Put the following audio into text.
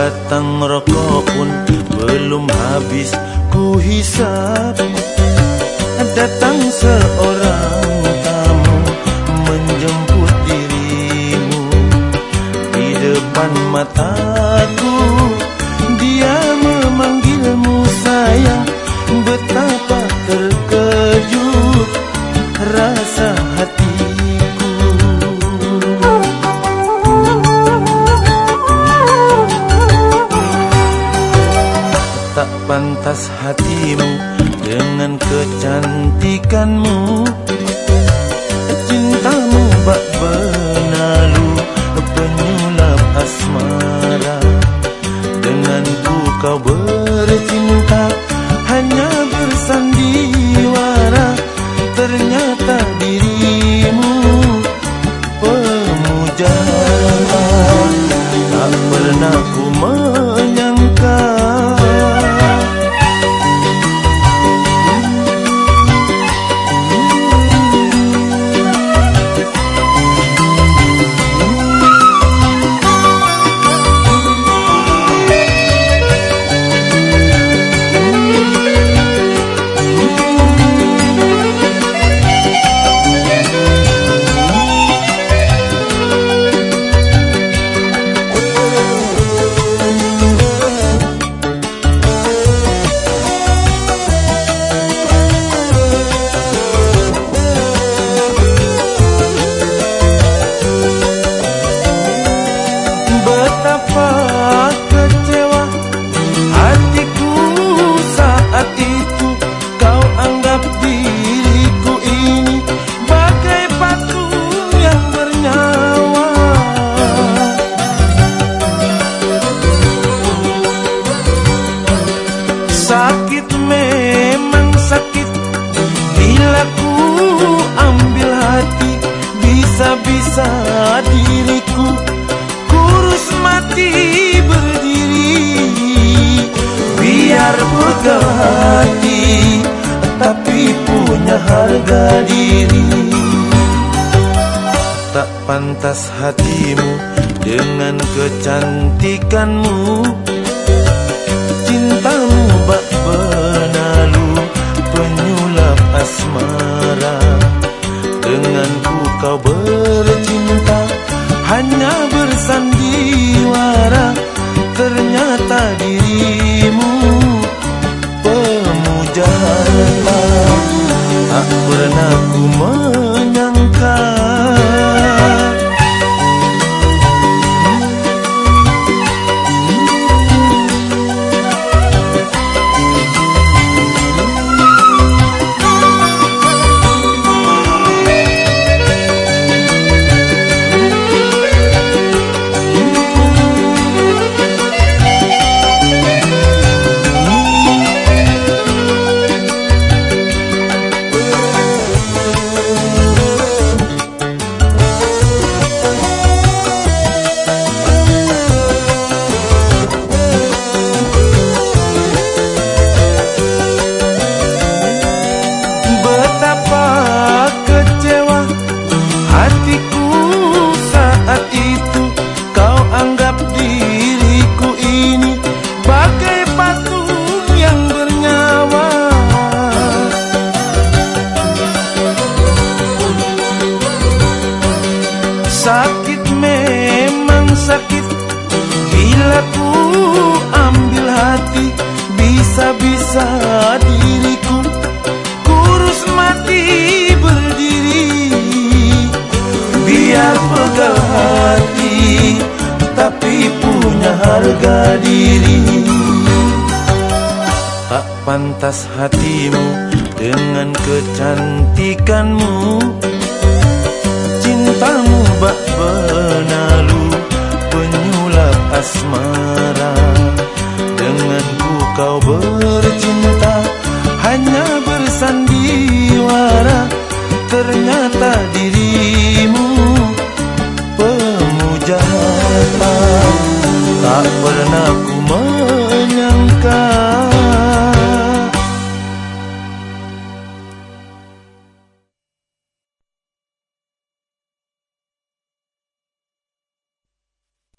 Sebatang rokok pun belum habis ku hisap Datang seorang tamu menjemput dirimu Di depan mataku kecantikanmu Cintamu Pegel hati Tapi punya harga diri. Tak pantas hatimu Dengan kecantikanmu. Cintamu bak benalu Penyulap asmara. Denganku kau bercinta Hanya bersandiwara Ternyata dirimu Pemujaan Tak pernah ku Sakit memang sakit. Bila ku ambil hati Bisa-bisa diriku Kurus mati berdiri. Biar pegal hati Tapi punya harga diri. Tak pantas hatimu Dengan kecantikanmu bak